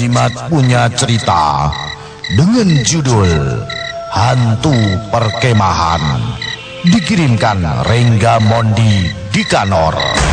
tim Cimat punya cerita dengan judul Hantu Perkemahan dikirimkan Rengga Mondi di Kanor.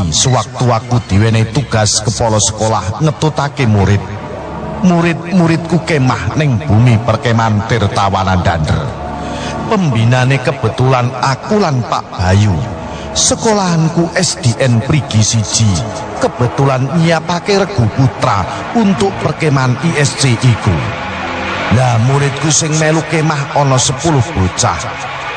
Alami sewaktu aku diwenehi tugas kepala sekolah ngetutake murid. Murid-muridku kemah ning bumi perkemahan Tirtawana Dander. Pembinane kebetulan aku lan Pak Bayu. Sekolahanku SDN Prigi siji kebetulan nyiapake regu putra untuk perkemahan ISC iku. Lah muridku sing melu kemah ana 10 bocah.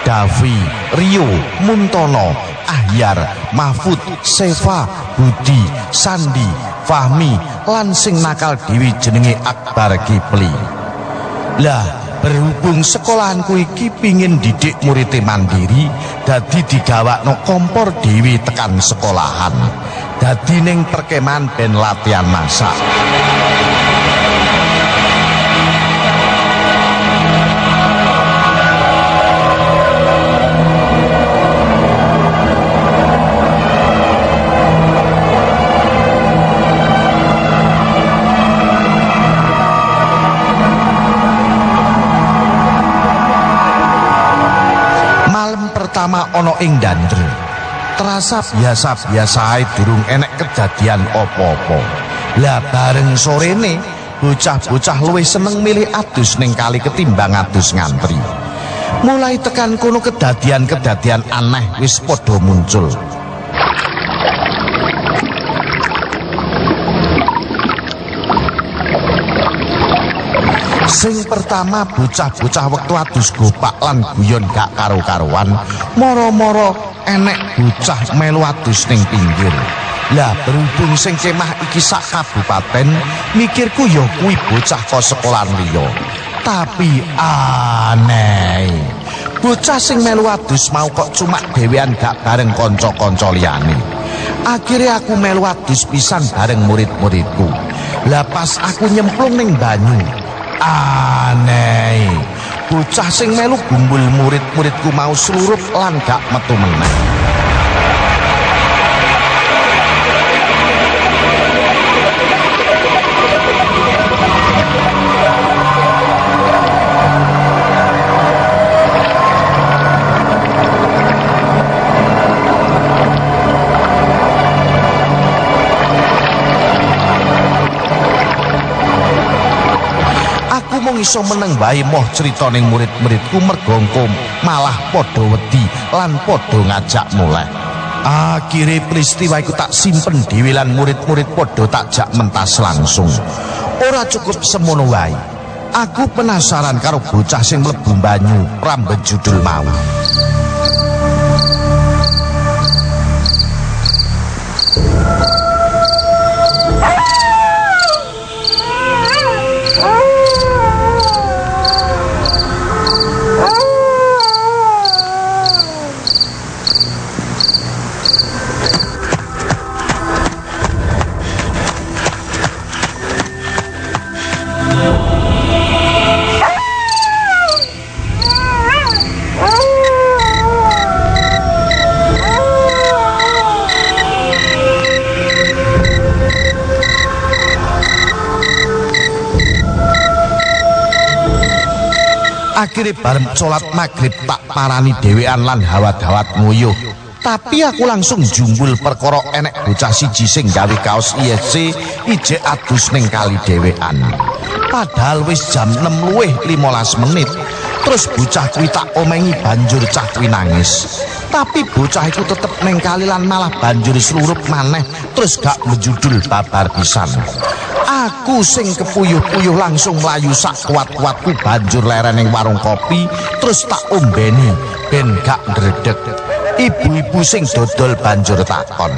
Davi, Rio, Muntono, Ahyar, Mahfud, Seva, Budi, Sandi, Fahmi, lan sing nakal dewi jenenge Akbar Kipli. Lah, berhubung sekolahanku iki pingin didik murid mandiri, dadi digawakno kompor dewi tekan sekolahan. Dadi ning perkemahan ben latihan masak. Ono ing Dandre. Terasa biasa-biasa ae durung enek kejadian opo-opo. Lah bareng sorene, bocah-bocah luwih seneng milih adus ning kali ketimbang adus ngantri. Mulai tekan kono kedadian-kedadian aneh wis padha muncul. Sing pertama bocah-bocah wektu adus gopak lan guyon gak karo-karuan, moro-moro enek bocah melu adus ning pinggir. Lah berhubung sing kemah iki sak kabupaten, mikirku ya kuwi bocah kok sekolahan liya. Tapi aneh. Bocah sing melu adus mau kok cuma dhewean gak bareng kanca-kanca liyane. Akhirnya aku melu adus pisan bareng murid-muridku. Lah pas aku nyemplung ning banyu, aneh. Bocah sing melu gumbul murid-muridku mau seluruh lan gak metu meneh iso meneng bae moh crita ning murid-muridku mergo engko malah padha wedi lan padha ngajak mulai. Akhire peristiwa iku tak simpen dhewe lan murid-murid padha tak jak mentas langsung. Ora cukup semono wae. Aku penasaran karo bocah sing mlebu banyu rambut judul mau. Oh! Akhire bareng salat magrib tak parani dhewean lan hawat-hawat nguyuh. Tapi aku langsung jumbul perkara enek bocah siji sing gawe kaos ISC ije adus ning kali. Padahal wis jam 6 luwih 15 menit. Terus bocah kuwi tak omengi banjur cah kuwi nangis. Tapi bocah iku tetep ning kali lan malah banjur slurup maneh terus gak menjudul babar pisan. Aku sing kepuyuh-puyuh langsung mlayu sak kuat-kuatku banjur leren ning warung kopi terus tak ombeni ben gak ndredeg. Ibu-ibu sing dodol banjur takon.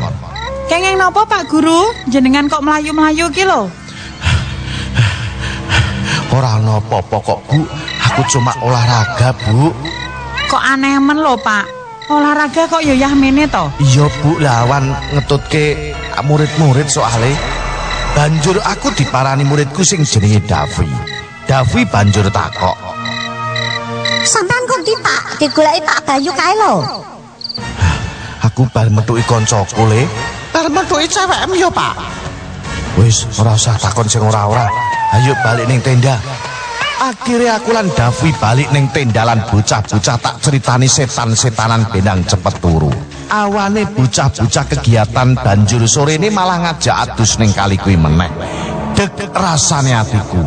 Kenging nopo Pak Guru? Jenengan kok melayu-melayu ki lho? Ora ana apa-apa kok, Bu. Aku cuma olahraga, Bu. Kok aneh men lho Pak? Olahraga kok yo yah mene to? Iya, Bu, lawan ngetutke murid-murid soale. Banjur aku diparani muridku sing jenenge Davi. Davi banjur takok. Sampeyan kok di Pak? Digoleki Pak Bayu kae lho. Aku bar metuki kancaku le. Bar metuki cewekmu ya, Pak. Wis, ora usah takon sing ora-ora. Ayo balik ning tenda. Akhirnya aku lan Davi balik ning tenda lan bocah-bocah tak ceritani setan-setanan benang cepet turu. Awane bocah-bocah kegiatan banjur sore ini malah ngajak adus ning kali kuwi meneh. Deg rasane atiku.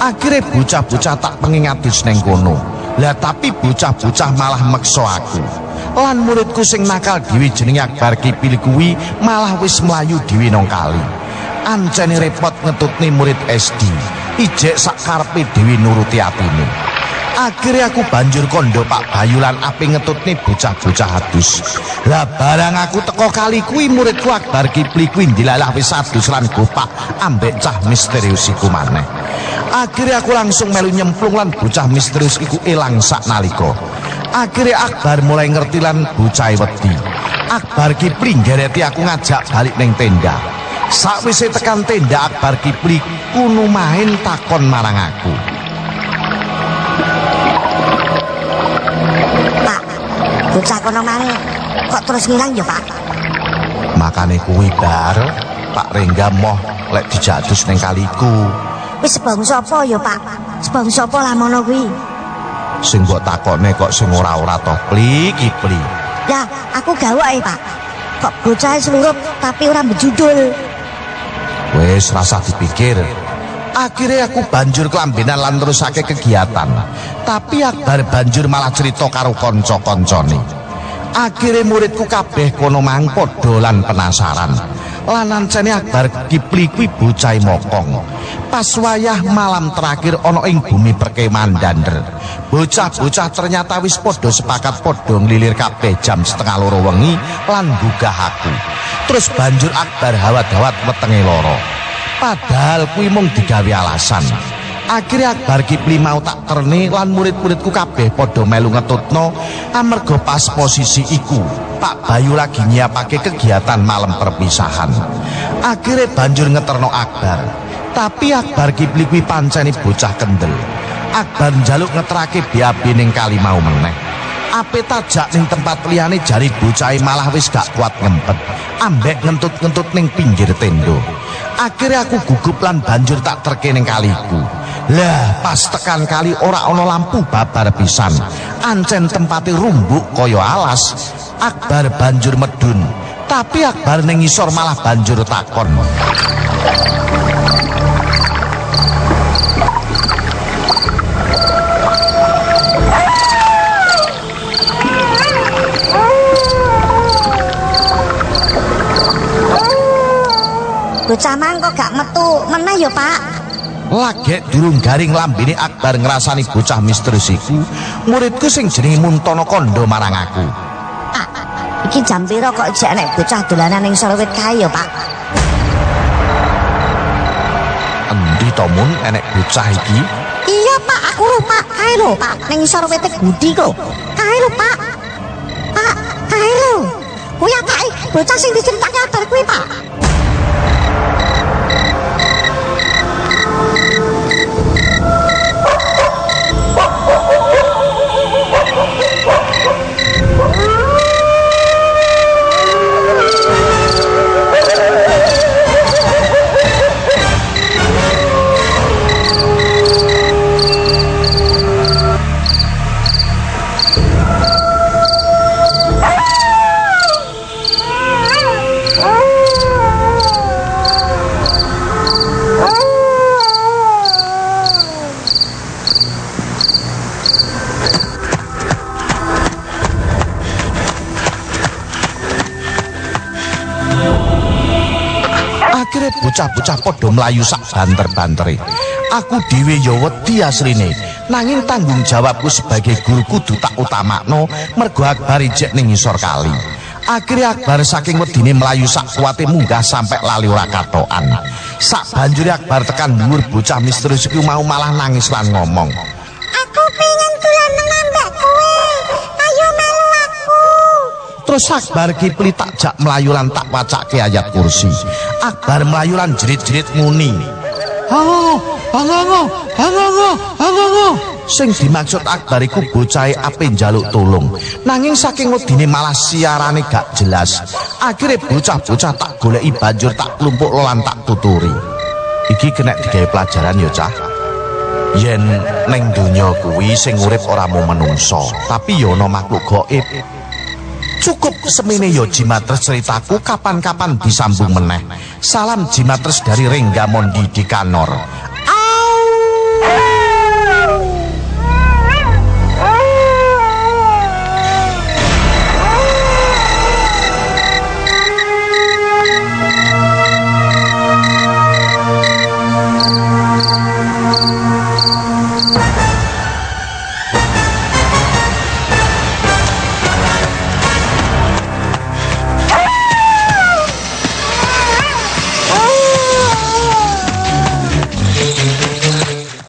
Akhirnya bocah-bocah tak pengen adus ning kono. Lah tapi bocah-bocah malah meksa aku. Lan muridku sing nakal dhewe jenenge Akbar Kipil kuwi malah wis mlayu dhewe nang kali. Ancene repot ngetutne murid SD. Ijek sak karepe dhewe nuruti atine. Akhirnya aku banjur kondo Pak Bayu lan ape ngetutne bocah-bocah adus. Lah barang aku teko kali kuwi muridku Akbar Kipli kuwi dilalah wis adus lan gopak ambek cah misterius iku maneh. Akhirnya aku langsung melu nyemplung lan bocah misterius iku ilang sak nalika. Akhirnya Akbar mulai ngerti lan bocah wedi. Akbar Kipli ngereti aku ngajak balik ning tenda. Sakwise tekan tenda Akbar Kipli kuno main takon marang aku. Bocah kono mari kok terus ngilang ya, Pak? Makane kuwi bar Pak Rengga moh lek dijadus ning kaliku. Wis sebangsa apa ya, Pak? Sebangsa apa lamono kuwi? Sing mbok takone kok sing ora-ora to pli iki pli. Ya, aku gawake, Pak. Kok bocah selurup tapi ora bejudul. Wis rasa dipikir. Akhirnya aku banjur kelambenan lan terusake kegiatan. Tapi Akbar banjur malah cerita karo kanca-kancane. Akhirnya muridku kabeh kono mang padha lan penasaran. Lan ancene Akbar Kipli kuwi bocah mokong. Pas wayah malam terakhir ana ing bumi perkemahan Dander. Bocah-bocah ternyata wis padha sepakat padha nglilir kabeh jam setengah loro wengi lan gugah aku. Terus banjur Akbar hawat-hawat wetenge loro. Padahal kuwi mung digawe alasan. Akhirnya Akbar Kipli mau tak terni lan murid-muridku kabeh padha melu ngetutno amarga pas posisi iku Pak Bayu lagi nyiapake kegiatan malam perpisahan. Akhirnya banjur ngeterno Akbar. Tapi Akbar Kipli kuwi pancene bocah kendel. Akbar njaluk ngeterake BAB ning kali mau meneh. Ape tajak ning tempat liyane jari bocah malah wis gak kuat ngempet. Ambek ngentut-ngentut ning pinggir tendo. Akhirnya aku gugup lan banjur tak terke ning kaliku. Lah, pas tekan kali ora ana lampu babar pisan. Ancen tempate rumbuk kaya alas. Akbar banjur medun. Tapi Akbar ning ngisor malah banjur takon. Bocah mang kok gak metu meneh ya, Pak? Lagek durung garing lambene Akbar ngrasani bocah misterius iku, muridku sing jenenge Muntono Kondo marang aku. Pak, iki jam pira kok jek nek bocah dolanan ning sorowit kae ya, Pak? Endi to mun enek bocah iki? Iya, Pak, aku lho, Pak. Kae lho, Pak, ning sorowite Budi kok. Kae lho, Pak. Pak, kae lho. Kuwi? Bocah sing diceritake Akbar kuwi, Pak. Bocah-bocah padha mlayu sak banter-bantere. Aku dhewe ya wedi asline, nanging tanggung jawabku sebagai guru kudu tak utamakno mergo Akbar ijek ning ngisor kali. Akhirnya Akbar saking wedine mlayu sak kuwate munggah sampai lali ora katokan. Sak banjuri Akbar tekan dhuwur bocah misterius iku mau malah nangis lan ngomong. Aku pengen Terus Akbar Kipli tak jak melayu lan tak wacake ayat kursi. Akbar melayu lan jerit-jerit muni. Hango, hango, hango, hango. Sing dimaksud Akbar iku bocahe ape njaluk tulung. Nanging saking wedine malah siarane gak jelas. Akhire bocah-bocah tak goleki banjur tak klumpuk lan tak tuturi. Iki kena digawe pelajaran ya, Cah. Yen ning donya kuwi sing urip ora mung menungso, tapi ya ana makhluk gaib. Cukup semene yo Jimatres ceritaku kapan-kapan disambung meneh. Salam Jimatres dari Rengga Mondi di Kanor.